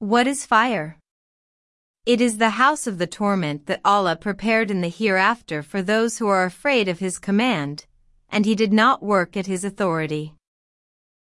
What is fire? It is the house of the torment that Allah prepared in the hereafter for those who are afraid of His command, and He did not work at His authority.